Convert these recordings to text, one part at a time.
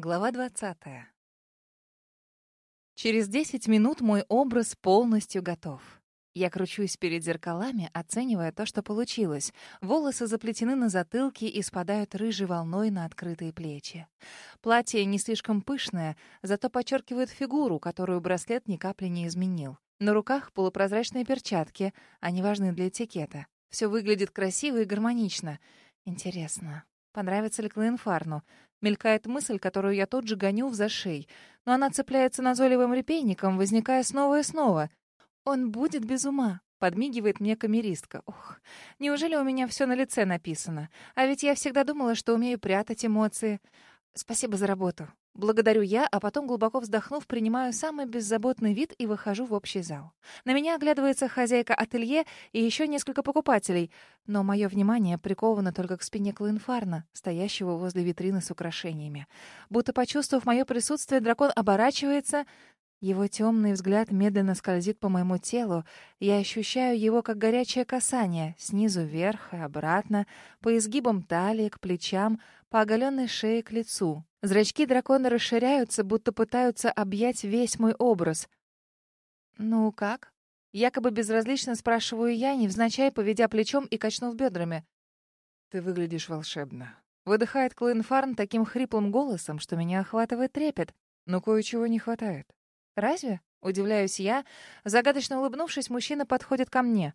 Глава 20. Через 10 минут мой образ полностью готов. Я кручусь перед зеркалами, оценивая то, что получилось. Волосы заплетены на затылке и спадают рыжей волной на открытые плечи. Платье не слишком пышное, зато подчеркивает фигуру, которую браслет ни капли не изменил. На руках полупрозрачные перчатки, они важны для этикета. Все выглядит красиво и гармонично. Интересно, понравится ли Клоенфарну? Мелькает мысль, которую я тут же гоню в зашей, но она цепляется назойливым репейником, возникая снова и снова. «Он будет без ума», — подмигивает мне камеристка. Ох, неужели у меня все на лице написано? А ведь я всегда думала, что умею прятать эмоции. Спасибо за работу. Благодарю я, а потом, глубоко вздохнув, принимаю самый беззаботный вид и выхожу в общий зал. На меня оглядывается хозяйка ателье и еще несколько покупателей, но мое внимание приковано только к спине Клоинфарна, стоящего возле витрины с украшениями. Будто почувствовав мое присутствие, дракон оборачивается, его темный взгляд медленно скользит по моему телу. Я ощущаю его как горячее касание, снизу вверх и обратно, по изгибам талии, к плечам, по оголенной шее к лицу. Зрачки дракона расширяются, будто пытаются объять весь мой образ. «Ну как?» Якобы безразлично спрашиваю я, невзначай поведя плечом и качнув бедрами. «Ты выглядишь волшебно». Выдыхает Клоенфарн таким хриплым голосом, что меня охватывает трепет. «Но кое-чего не хватает». «Разве?» — удивляюсь я. Загадочно улыбнувшись, мужчина подходит ко мне.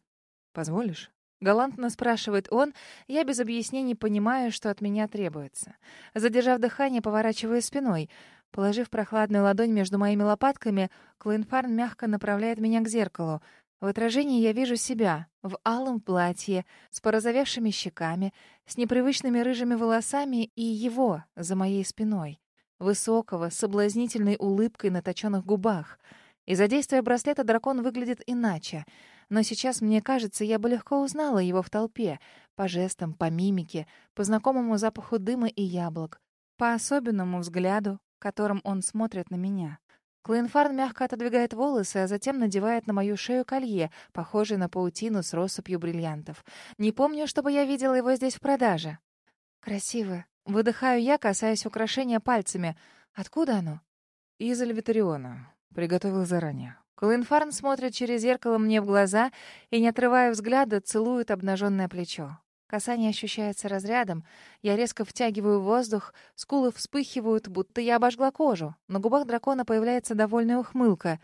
«Позволишь?» Галантно спрашивает он, я без объяснений понимаю, что от меня требуется. Задержав дыхание, поворачиваю спиной. Положив прохладную ладонь между моими лопатками, Клоинфарн мягко направляет меня к зеркалу. В отражении я вижу себя в алом платье, с порозовевшими щеками, с непривычными рыжими волосами и его за моей спиной, высокого, с соблазнительной улыбкой на точенных губах. Из-за действия браслета дракон выглядит иначе — но сейчас, мне кажется, я бы легко узнала его в толпе, по жестам, по мимике, по знакомому запаху дыма и яблок, по особенному взгляду, которым он смотрит на меня. Клоенфарн мягко отодвигает волосы, а затем надевает на мою шею колье, похожее на паутину с россыпью бриллиантов. Не помню, чтобы я видела его здесь в продаже. Красиво. Выдыхаю я, касаясь украшения пальцами. Откуда оно? Из Альвитариона. Приготовил заранее. Клоинфарн смотрит через зеркало мне в глаза и, не отрывая взгляда, целует обнаженное плечо. Касание ощущается разрядом. Я резко втягиваю воздух, скулы вспыхивают, будто я обожгла кожу. На губах дракона появляется довольная ухмылка.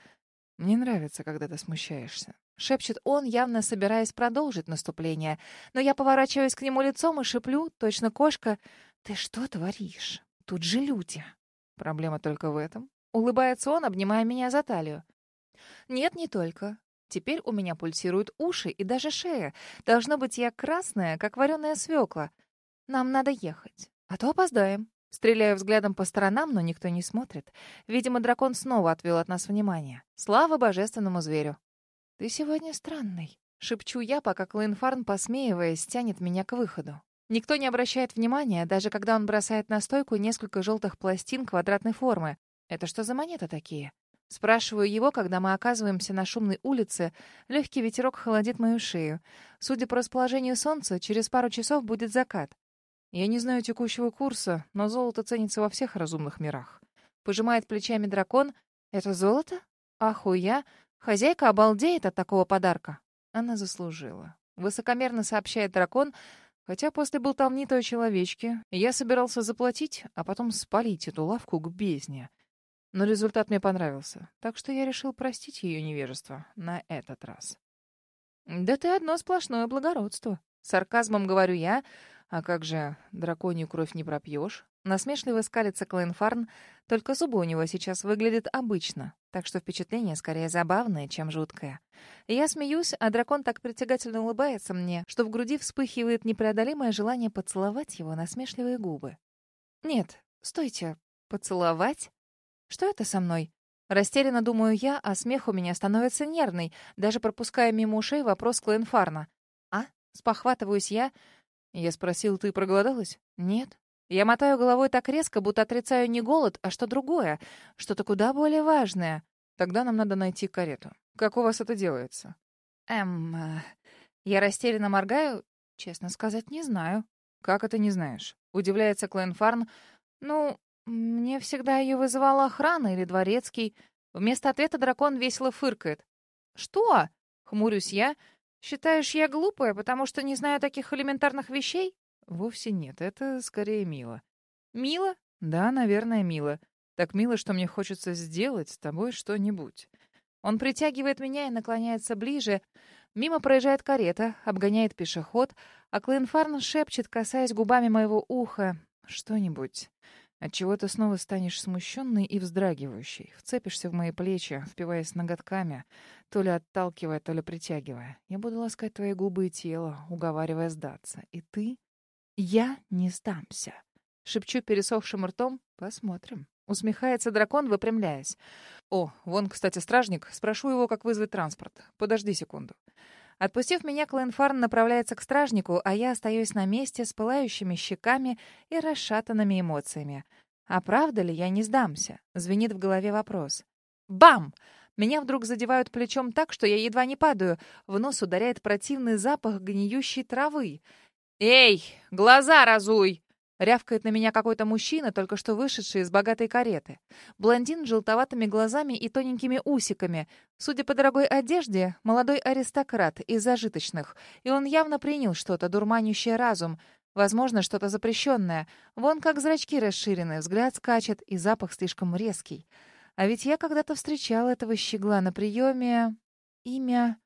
«Мне нравится, когда ты смущаешься», — шепчет он, явно собираясь продолжить наступление. Но я поворачиваюсь к нему лицом и шеплю, точно кошка. «Ты что творишь? Тут же люди». «Проблема только в этом?» Улыбается он, обнимая меня за талию. Нет, не только. Теперь у меня пульсируют уши и даже шея. Должно быть, я красная, как вареная свекла. Нам надо ехать, а то опоздаем. Стреляю взглядом по сторонам, но никто не смотрит. Видимо, дракон снова отвел от нас внимание. Слава божественному зверю. «Ты сегодня странный», — шепчу я, пока Клоенфарн, посмеиваясь, тянет меня к выходу. Никто не обращает внимания, даже когда он бросает на стойку несколько желтых пластин квадратной формы. Это что за монеты такие? Спрашиваю его, когда мы оказываемся на шумной улице. Легкий ветерок холодит мою шею. Судя по расположению солнца, через пару часов будет закат. Я не знаю текущего курса, но золото ценится во всех разумных мирах. Пожимает плечами дракон. Это золото? Ахуя. Хозяйка обалдеет от такого подарка. Она заслужила. Высокомерно сообщает дракон, хотя после болтовни той человечки я собирался заплатить, а потом спалить эту лавку к бездне. Но результат мне понравился, так что я решил простить ее невежество на этот раз. «Да ты одно сплошное благородство», — сарказмом говорю я. «А как же драконью кровь не пропьешь?» Насмешливо скалится Клоенфарн, только зубы у него сейчас выглядят обычно, так что впечатление скорее забавное, чем жуткое. Я смеюсь, а дракон так притягательно улыбается мне, что в груди вспыхивает непреодолимое желание поцеловать его насмешливые губы. «Нет, стойте, поцеловать?» Что это со мной? Растерянно думаю я, а смех у меня становится нервный, даже пропуская мимо ушей вопрос Клоенфарна. «А?» — спохватываюсь я. Я спросил, ты проголодалась? Нет. Я мотаю головой так резко, будто отрицаю не голод, а что другое, что-то куда более важное. Тогда нам надо найти карету. Как у вас это делается? Эм... Э, я растерянно моргаю. Честно сказать, не знаю. Как это не знаешь? Удивляется Клоенфарн. Ну, Мне всегда ее вызывала охрана или дворецкий. Вместо ответа дракон весело фыркает. «Что?» — хмурюсь я. «Считаешь, я глупая, потому что не знаю таких элементарных вещей?» «Вовсе нет, это скорее мило». «Мило?» «Да, наверное, мило. Так мило, что мне хочется сделать с тобой что-нибудь». Он притягивает меня и наклоняется ближе. Мимо проезжает карета, обгоняет пешеход, а Клейнфарн шепчет, касаясь губами моего уха. «Что-нибудь. Отчего ты снова станешь смущенной и вздрагивающей, вцепишься в мои плечи, впиваясь ноготками, то ли отталкивая, то ли притягивая. Я буду ласкать твои губы и тело, уговаривая сдаться. И ты? Я не сдамся. Шепчу пересохшим ртом. Посмотрим. Усмехается дракон, выпрямляясь. О, вон, кстати, стражник. Спрошу его, как вызвать транспорт. Подожди секунду. Отпустив меня, Клэнфарн направляется к стражнику, а я остаюсь на месте с пылающими щеками и расшатанными эмоциями. А правда ли я не сдамся? Звенит в голове вопрос. Бам! Меня вдруг задевают плечом так, что я едва не падаю. В нос ударяет противный запах гниющей травы. «Эй, глаза разуй!» Рявкает на меня какой-то мужчина, только что вышедший из богатой кареты. Блондин с желтоватыми глазами и тоненькими усиками. Судя по дорогой одежде, молодой аристократ из зажиточных. И он явно принял что-то, дурманящее разум. Возможно, что-то запрещенное. Вон как зрачки расширены, взгляд скачет, и запах слишком резкий. А ведь я когда-то встречала этого щегла на приеме... Имя...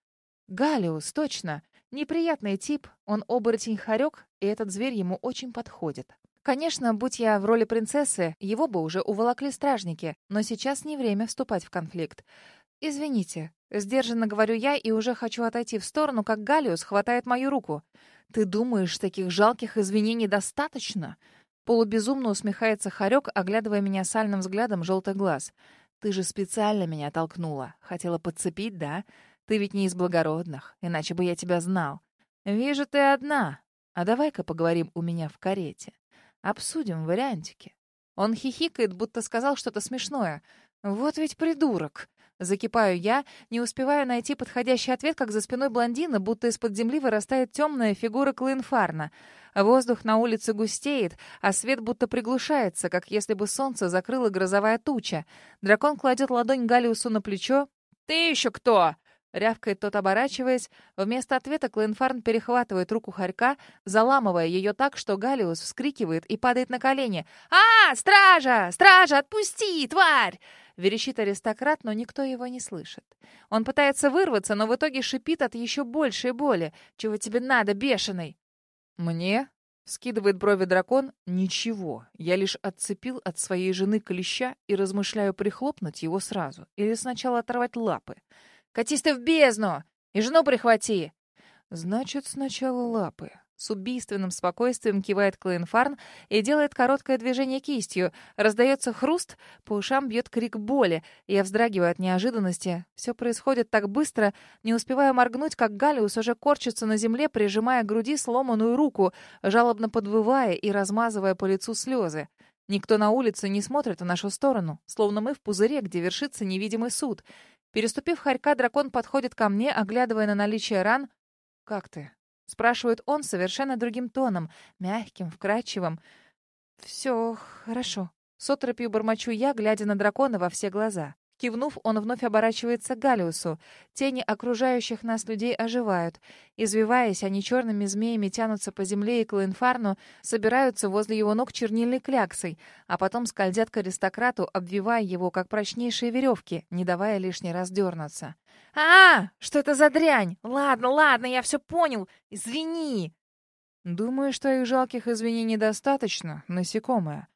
Галиус, точно. Неприятный тип, он оборотень-хорек, и этот зверь ему очень подходит. Конечно, будь я в роли принцессы, его бы уже уволокли стражники, но сейчас не время вступать в конфликт. «Извините», — сдержанно говорю я и уже хочу отойти в сторону, как Галиус хватает мою руку. «Ты думаешь, таких жалких извинений достаточно?» Полубезумно усмехается Харек, оглядывая меня сальным взглядом желтых глаз. «Ты же специально меня толкнула. Хотела подцепить, да? Ты ведь не из благородных, иначе бы я тебя знал. Вижу, ты одна. А давай-ка поговорим у меня в карете». Обсудим вариантики. Он хихикает, будто сказал что-то смешное. Вот ведь придурок. Закипаю я, не успеваю найти подходящий ответ, как за спиной блондина, будто из-под земли вырастает темная фигура Клинфарна. Воздух на улице густеет, а свет будто приглушается, как если бы солнце закрыло грозовая туча. Дракон кладет ладонь Галиусу на плечо. «Ты еще кто?» Рявкает тот, оборачиваясь. Вместо ответа Клинфарн перехватывает руку хорька, заламывая ее так, что Галиус вскрикивает и падает на колени. «А, стража! Стража, отпусти, тварь!» Верещит аристократ, но никто его не слышит. Он пытается вырваться, но в итоге шипит от еще большей боли. «Чего тебе надо, бешеный?» «Мне?» — скидывает брови дракон. «Ничего. Я лишь отцепил от своей жены клеща и размышляю прихлопнуть его сразу. Или сначала оторвать лапы». Катись ты в бездну! И жену прихвати!» «Значит, сначала лапы». С убийственным спокойствием кивает Клейнфарн и делает короткое движение кистью. Раздается хруст, по ушам бьет крик боли. Я вздрагиваю от неожиданности. Все происходит так быстро, не успеваю моргнуть, как Галиус уже корчится на земле, прижимая к груди сломанную руку, жалобно подвывая и размазывая по лицу слезы. Никто на улице не смотрит в нашу сторону, словно мы в пузыре, где вершится невидимый суд. Переступив хорька, дракон подходит ко мне, оглядывая на наличие ран. «Как ты?» — спрашивает он совершенно другим тоном, мягким, вкрадчивым. «Все хорошо». С отропью бормочу я, глядя на дракона во все глаза. Кивнув, он вновь оборачивается к Галиусу. Тени окружающих нас людей оживают. Извиваясь, они черными змеями тянутся по земле и к Лаинфарну, собираются возле его ног чернильной кляксой, а потом скользят к аристократу, обвивая его, как прочнейшие веревки, не давая лишний раз дернуться. «А, что это за дрянь? Ладно, ладно, я все понял. Извини!» «Думаю, что их жалких извинений достаточно, насекомое»,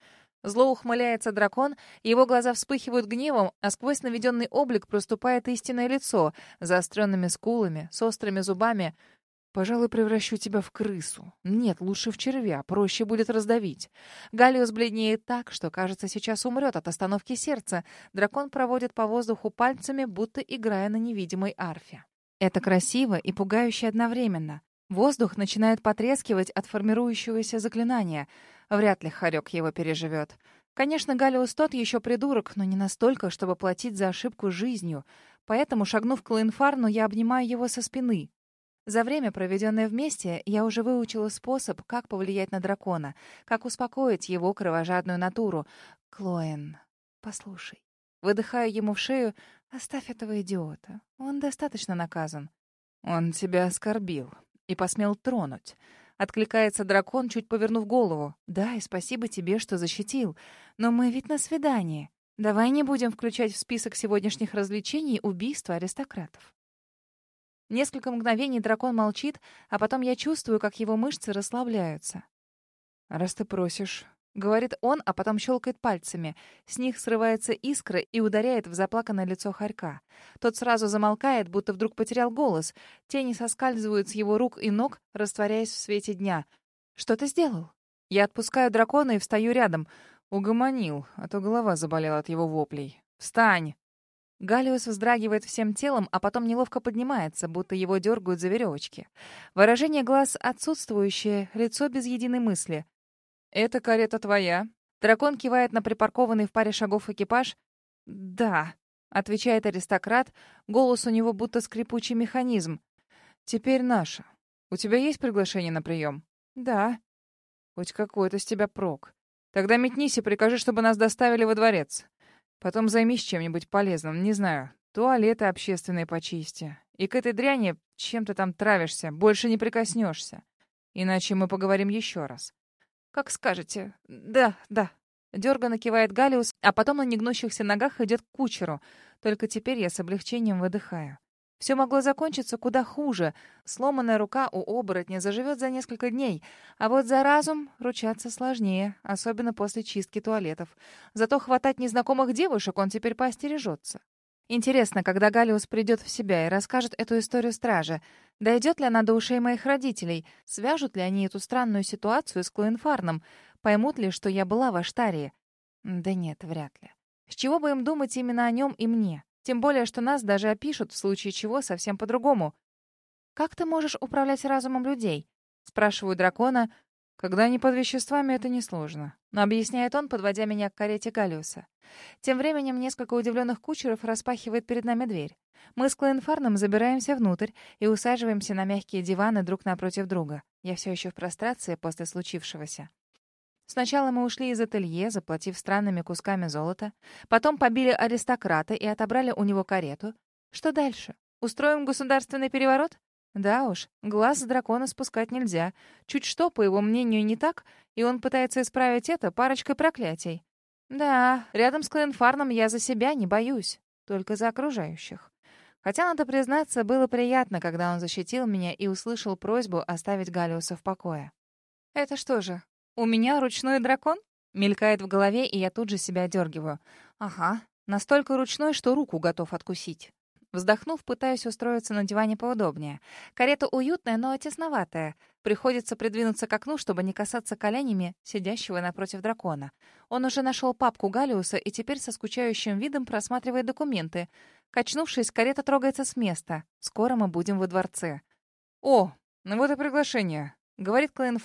Зло ухмыляется дракон, его глаза вспыхивают гневом, а сквозь наведенный облик проступает истинное лицо, заостренными скулами, с острыми зубами. «Пожалуй, превращу тебя в крысу. Нет, лучше в червя, проще будет раздавить». Галиус бледнеет так, что, кажется, сейчас умрет от остановки сердца. Дракон проводит по воздуху пальцами, будто играя на невидимой арфе. Это красиво и пугающе одновременно. Воздух начинает потрескивать от формирующегося заклинания — Вряд ли Харек его переживет. Конечно, Галиус тот еще придурок, но не настолько, чтобы платить за ошибку жизнью. Поэтому, шагнув к Лейнфарну, я обнимаю его со спины. За время, проведенное вместе, я уже выучила способ, как повлиять на дракона, как успокоить его кровожадную натуру. Клоен, послушай. Выдыхаю ему в шею. Оставь этого идиота. Он достаточно наказан. Он тебя оскорбил и посмел тронуть. Откликается дракон, чуть повернув голову. Да, и спасибо тебе, что защитил. Но мы ведь на свидании. Давай не будем включать в список сегодняшних развлечений убийство аристократов. Несколько мгновений дракон молчит, а потом я чувствую, как его мышцы расслабляются. «Раз ты просишь», — говорит он, а потом щелкает пальцами. С них срывается искра и ударяет в заплаканное лицо хорька. Тот сразу замолкает, будто вдруг потерял голос. Тени соскальзывают с его рук и ног, растворяясь в свете дня. «Что ты сделал?» Я отпускаю дракона и встаю рядом. Угомонил, а то голова заболела от его воплей. «Встань!» Галиус вздрагивает всем телом, а потом неловко поднимается, будто его дергают за веревочки. Выражение глаз отсутствующее, лицо без единой мысли. «Это карета твоя?» Дракон кивает на припаркованный в паре шагов экипаж. «Да», — отвечает аристократ, голос у него будто скрипучий механизм. «Теперь наша. У тебя есть приглашение на прием?» «Да». «Хоть какой-то с тебя прок. Тогда метнись и прикажи, чтобы нас доставили во дворец. Потом займись чем-нибудь полезным, не знаю, туалеты общественные почисти. И к этой дряни, чем ты там травишься, больше не прикоснешься. Иначе мы поговорим еще раз. Как скажете. Да, да. Дерганно кивает Галиус, а потом на негнущихся ногах идет к кучеру. Только теперь я с облегчением выдыхаю. Все могло закончиться куда хуже. Сломанная рука у оборотня заживет за несколько дней, а вот за разум ручаться сложнее, особенно после чистки туалетов. Зато хватать незнакомых девушек он теперь поостережется. Интересно, когда Галиус придет в себя и расскажет эту историю страже, дойдет ли она до ушей моих родителей, свяжут ли они эту странную ситуацию с Клоенфарном, поймут ли, что я была в Аштарии? Да нет, вряд ли. С чего бы им думать именно о нем и мне? Тем более, что нас даже опишут, в случае чего, совсем по-другому. «Как ты можешь управлять разумом людей?» Спрашиваю дракона. «Когда они под веществами, это несложно», — объясняет он, подводя меня к карете Галиуса. Тем временем несколько удивленных кучеров распахивает перед нами дверь. Мы с Клоенфарном забираемся внутрь и усаживаемся на мягкие диваны друг напротив друга. Я все еще в прострации после случившегося. Сначала мы ушли из ателье, заплатив странными кусками золота. Потом побили аристократа и отобрали у него карету. Что дальше? Устроим государственный переворот? Да уж, глаз дракона спускать нельзя. Чуть что, по его мнению, не так, и он пытается исправить это парочкой проклятий. Да, рядом с Клинфарном я за себя не боюсь, только за окружающих. Хотя, надо признаться, было приятно, когда он защитил меня и услышал просьбу оставить Галиуса в покое. Это что же, «У меня ручной дракон?» Мелькает в голове, и я тут же себя дергиваю. «Ага, настолько ручной, что руку готов откусить». Вздохнув, пытаюсь устроиться на диване поудобнее. Карета уютная, но тесноватая. Приходится придвинуться к окну, чтобы не касаться коленями сидящего напротив дракона. Он уже нашел папку Галиуса и теперь со скучающим видом просматривает документы. Качнувшись, карета трогается с места. Скоро мы будем во дворце. «О, ну вот и приглашение. — говорит Клейн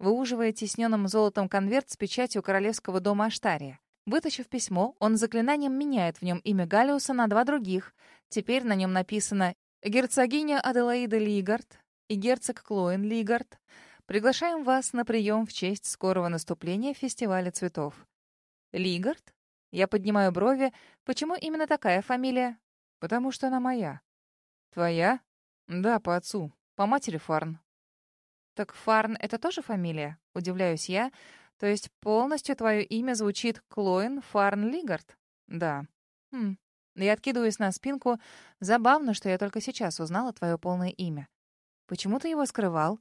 выуживая тисненным золотом конверт с печатью королевского дома Аштария. Вытащив письмо, он заклинанием меняет в нем имя Галиуса на два других. Теперь на нем написано «Герцогиня Аделаида Лигард» и «Герцог Клоин Лигард». Приглашаем вас на прием в честь скорого наступления фестиваля цветов. Лигард? Я поднимаю брови. Почему именно такая фамилия? Потому что она моя. Твоя? Да, по отцу. По матери Фарн. «Так Фарн — это тоже фамилия?» — удивляюсь я. «То есть полностью твое имя звучит Клоин Фарн Лигард?» «Да». «Хм». Я откидываюсь на спинку. Забавно, что я только сейчас узнала твое полное имя. «Почему ты его скрывал?»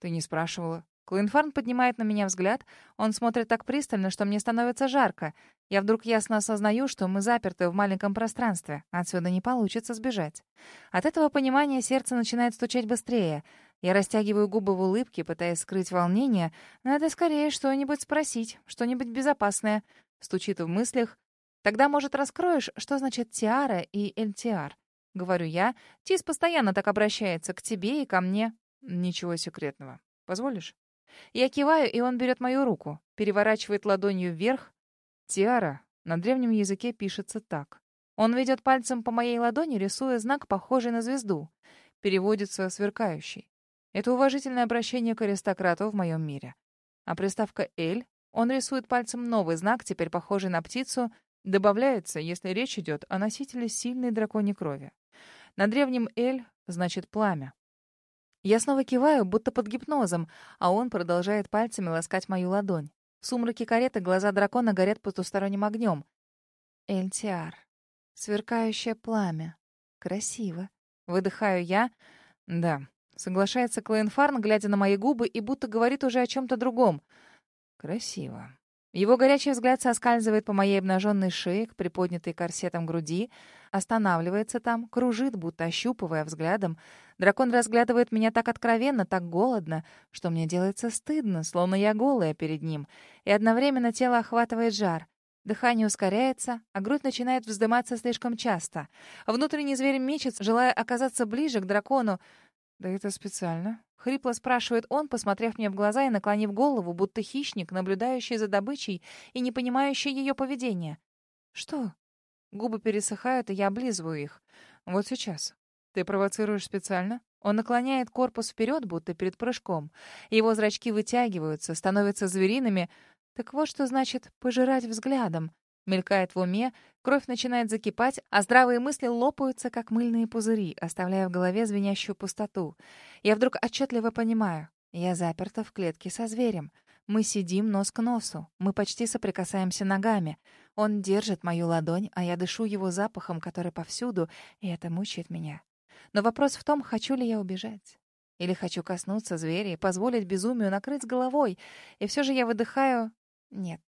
«Ты не спрашивала». Клоинфарн поднимает на меня взгляд. Он смотрит так пристально, что мне становится жарко. Я вдруг ясно осознаю, что мы заперты в маленьком пространстве. Отсюда не получится сбежать. От этого понимания сердце начинает стучать быстрее — я растягиваю губы в улыбке, пытаясь скрыть волнение. Надо скорее что-нибудь спросить, что-нибудь безопасное. Стучит в мыслях. Тогда, может, раскроешь, что значит тиара и эльтиар? Говорю я. Тис постоянно так обращается к тебе и ко мне. Ничего секретного. Позволишь? Я киваю, и он берет мою руку, переворачивает ладонью вверх. Тиара на древнем языке пишется так. Он ведет пальцем по моей ладони, рисуя знак, похожий на звезду. переводится «сверкающий». Это уважительное обращение к аристократу в моем мире. А приставка «эль» он рисует пальцем новый знак, теперь похожий на птицу, добавляется, если речь идет о носителе сильной драконьей крови. На древнем «эль» значит «пламя». Я снова киваю, будто под гипнозом, а он продолжает пальцами ласкать мою ладонь. В сумраке кареты глаза дракона горят потусторонним огнем. Эльтиар. Сверкающее пламя. Красиво. Выдыхаю я. Да. Соглашается Клейнфарн, глядя на мои губы, и будто говорит уже о чем-то другом. Красиво. Его горячий взгляд соскальзывает по моей обнаженной шее к приподнятой корсетом груди, останавливается там, кружит, будто ощупывая взглядом. Дракон разглядывает меня так откровенно, так голодно, что мне делается стыдно, словно я голая перед ним, и одновременно тело охватывает жар. Дыхание ускоряется, а грудь начинает вздыматься слишком часто. Внутренний зверь мечется, желая оказаться ближе к дракону. «Да это специально», — хрипло спрашивает он, посмотрев мне в глаза и наклонив голову, будто хищник, наблюдающий за добычей и не понимающий ее поведения. «Что?» Губы пересыхают, и я облизываю их. «Вот сейчас. Ты провоцируешь специально?» Он наклоняет корпус вперед, будто перед прыжком. Его зрачки вытягиваются, становятся звериными. Так вот что значит «пожирать взглядом». Мелькает в уме, кровь начинает закипать, а здравые мысли лопаются, как мыльные пузыри, оставляя в голове звенящую пустоту. Я вдруг отчетливо понимаю. Я заперта в клетке со зверем. Мы сидим нос к носу. Мы почти соприкасаемся ногами. Он держит мою ладонь, а я дышу его запахом, который повсюду, и это мучает меня. Но вопрос в том, хочу ли я убежать. Или хочу коснуться зверя и позволить безумию накрыть головой. И все же я выдыхаю... Нет,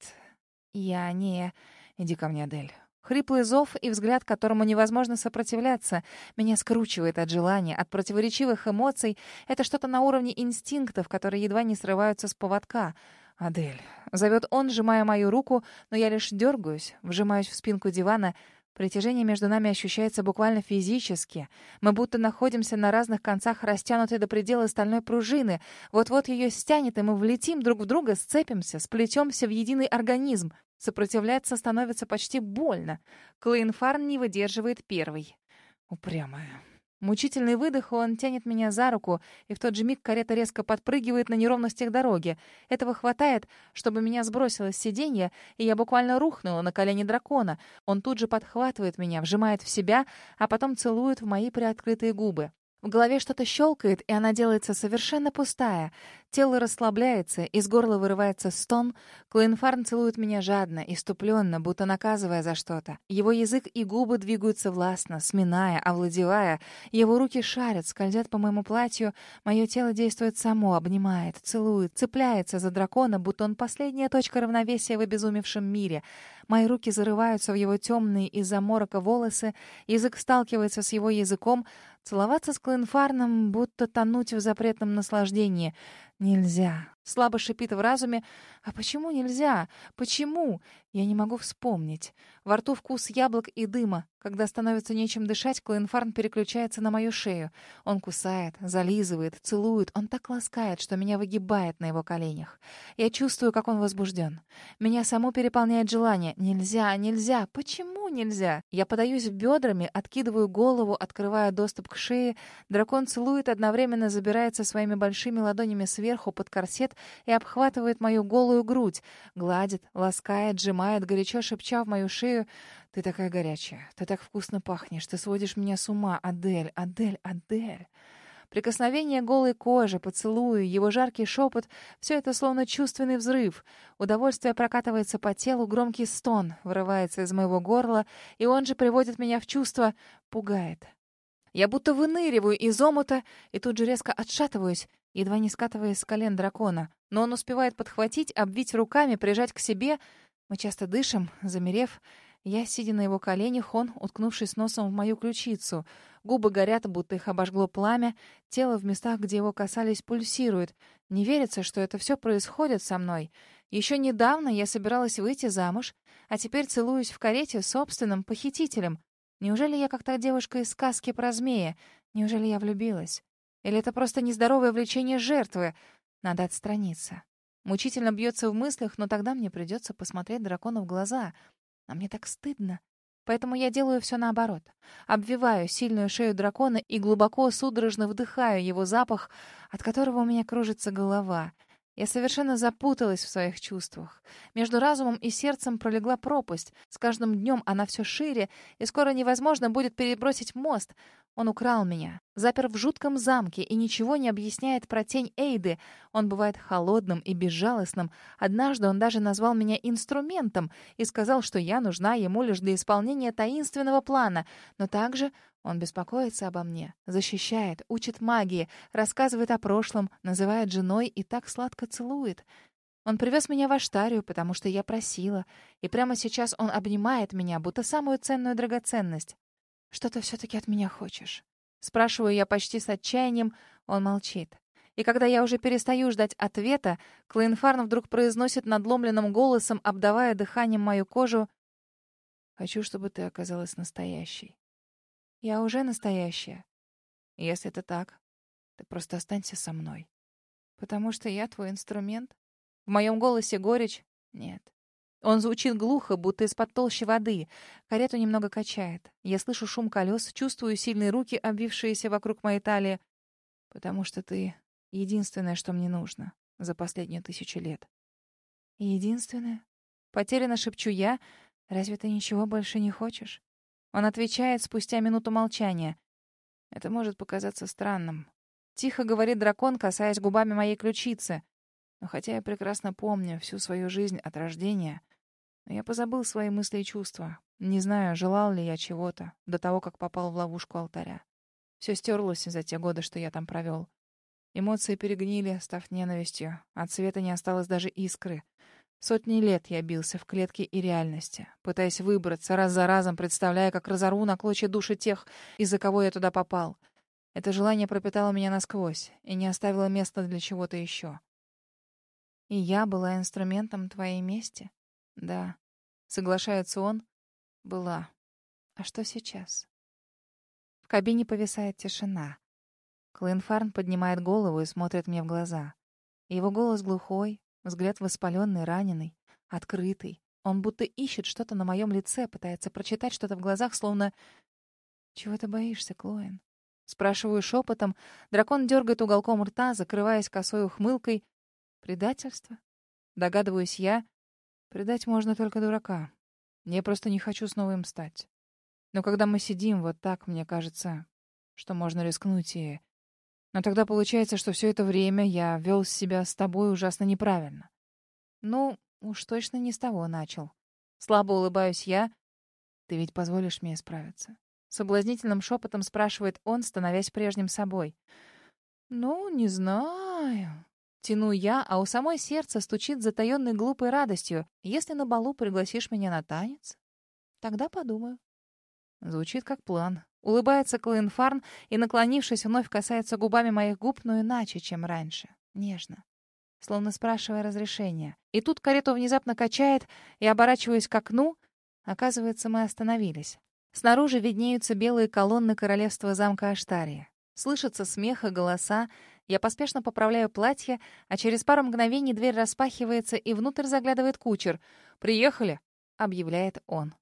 я не... Иди ко мне, Адель. Хриплый зов и взгляд, которому невозможно сопротивляться, меня скручивает от желания, от противоречивых эмоций. Это что-то на уровне инстинктов, которые едва не срываются с поводка. «Адель». Зовет он, сжимая мою руку, но я лишь дергаюсь, вжимаюсь в спинку дивана. Притяжение между нами ощущается буквально физически. Мы будто находимся на разных концах растянутой до предела стальной пружины. Вот-вот ее стянет, и мы влетим друг в друга, сцепимся, сплетемся в единый организм. Сопротивляться становится почти больно. Клейнфарн не выдерживает первый. Упрямая. Мучительный выдох, он тянет меня за руку, и в тот же миг карета резко подпрыгивает на неровностях дороги. Этого хватает, чтобы меня сбросило с сиденья, и я буквально рухнула на колени дракона. Он тут же подхватывает меня, вжимает в себя, а потом целует в мои приоткрытые губы. В голове что-то щелкает, и она делается совершенно пустая. Тело расслабляется, из горла вырывается стон. Клоенфарн целует меня жадно, иступленно, будто наказывая за что-то. Его язык и губы двигаются властно, сминая, овладевая. Его руки шарят, скользят по моему платью. Мое тело действует само, обнимает, целует, цепляется за дракона, будто он последняя точка равновесия в обезумевшем мире. Мои руки зарываются в его темные из-за морока волосы, язык сталкивается с его языком, Целоваться с Клинфарном, будто тонуть в запретном наслаждении. Нельзя. Слабо шипит в разуме. А почему нельзя? Почему? Я не могу вспомнить. Во рту вкус яблок и дыма. Когда становится нечем дышать, Клоенфарн переключается на мою шею. Он кусает, зализывает, целует. Он так ласкает, что меня выгибает на его коленях. Я чувствую, как он возбужден. Меня само переполняет желание. Нельзя, нельзя. Почему нельзя? Я подаюсь бедрами, откидываю голову, открывая доступ к шее. Дракон целует, одновременно забирается своими большими ладонями сверху под корсет и обхватывает мою голую грудь. Гладит, ласкает, сжимает, горячо шепча в мою шею. «Ты такая горячая, ты так вкусно пахнешь, ты сводишь меня с ума, Адель, Адель, Адель!» Прикосновение голой кожи, поцелуи, его жаркий шепот — все это словно чувственный взрыв. Удовольствие прокатывается по телу, громкий стон вырывается из моего горла, и он же приводит меня в чувство, пугает. Я будто выныриваю из омута и тут же резко отшатываюсь, едва не скатываясь с колен дракона. Но он успевает подхватить, обвить руками, прижать к себе. Мы часто дышим, замерев. Я, сидя на его коленях, он, уткнувшись носом в мою ключицу. Губы горят, будто их обожгло пламя. Тело в местах, где его касались, пульсирует. Не верится, что это все происходит со мной. Еще недавно я собиралась выйти замуж, а теперь целуюсь в карете собственным похитителем. Неужели я как та девушка из сказки про змея? Неужели я влюбилась? Или это просто нездоровое влечение жертвы? Надо отстраниться. Мучительно бьется в мыслях, но тогда мне придется посмотреть дракону в глаза. А мне так стыдно. Поэтому я делаю все наоборот. Обвиваю сильную шею дракона и глубоко судорожно вдыхаю его запах, от которого у меня кружится голова — я совершенно запуталась в своих чувствах. Между разумом и сердцем пролегла пропасть. С каждым днем она все шире, и скоро невозможно будет перебросить мост. Он украл меня, запер в жутком замке и ничего не объясняет про тень Эйды. Он бывает холодным и безжалостным. Однажды он даже назвал меня инструментом и сказал, что я нужна ему лишь для исполнения таинственного плана. Но также он беспокоится обо мне, защищает, учит магии, рассказывает о прошлом, называет женой и так сладко целует. Он привез меня в Аштарию, потому что я просила, и прямо сейчас он обнимает меня, будто самую ценную драгоценность. «Что ты все-таки от меня хочешь?» Спрашиваю я почти с отчаянием, он молчит. И когда я уже перестаю ждать ответа, Клейнфарн вдруг произносит надломленным голосом, обдавая дыханием мою кожу, «Хочу, чтобы ты оказалась настоящей. Я уже настоящая. Если это так, ты просто останься со мной. Потому что я твой инструмент. В моем голосе горечь? Нет. Он звучит глухо, будто из-под толщи воды. Карету немного качает. Я слышу шум колес, чувствую сильные руки, обвившиеся вокруг моей талии. Потому что ты — единственное, что мне нужно за последнюю тысячу лет. Единственное? Потерянно шепчу я. Разве ты ничего больше не хочешь? Он отвечает спустя минуту молчания. Это может показаться странным. Тихо говорит дракон, касаясь губами моей ключицы. Но хотя я прекрасно помню всю свою жизнь от рождения, я позабыл свои мысли и чувства. Не знаю, желал ли я чего-то до того, как попал в ловушку алтаря. Все стерлось за те годы, что я там провел. Эмоции перегнили, став ненавистью. От света не осталось даже искры. Сотни лет я бился в клетке и реальности, пытаясь выбраться, раз за разом представляя, как разорву на клочья души тех, из-за кого я туда попал. Это желание пропитало меня насквозь и не оставило места для чего-то еще. И я была инструментом твоей мести? Да. Соглашается он? Была. А что сейчас? В кабине повисает тишина. Клинфарн поднимает голову и смотрит мне в глаза. Его голос глухой, Взгляд воспаленный, раненый, открытый. Он будто ищет что-то на моем лице, пытается прочитать что-то в глазах, словно... «Чего ты боишься, Клоэн?» Спрашиваю шепотом. Дракон дергает уголком рта, закрываясь косой ухмылкой. «Предательство?» Догадываюсь я. Предать можно только дурака. Я просто не хочу снова им стать. Но когда мы сидим вот так, мне кажется, что можно рискнуть и но тогда получается, что все это время я вел себя с тобой ужасно неправильно. Ну, уж точно не с того начал. Слабо улыбаюсь я. Ты ведь позволишь мне справиться? Соблазнительным шепотом спрашивает он, становясь прежним собой. Ну, не знаю. Тяну я, а у самой сердце стучит затаённой глупой радостью. Если на балу пригласишь меня на танец, тогда подумаю. Звучит как план. Улыбается Клоенфарн и, наклонившись, вновь касается губами моих губ, но иначе, чем раньше. Нежно. Словно спрашивая разрешения. И тут карету внезапно качает, и, оборачиваясь к окну, оказывается, мы остановились. Снаружи виднеются белые колонны королевства замка Аштария. Слышится смех и голоса. Я поспешно поправляю платье, а через пару мгновений дверь распахивается, и внутрь заглядывает кучер. «Приехали!» — объявляет он.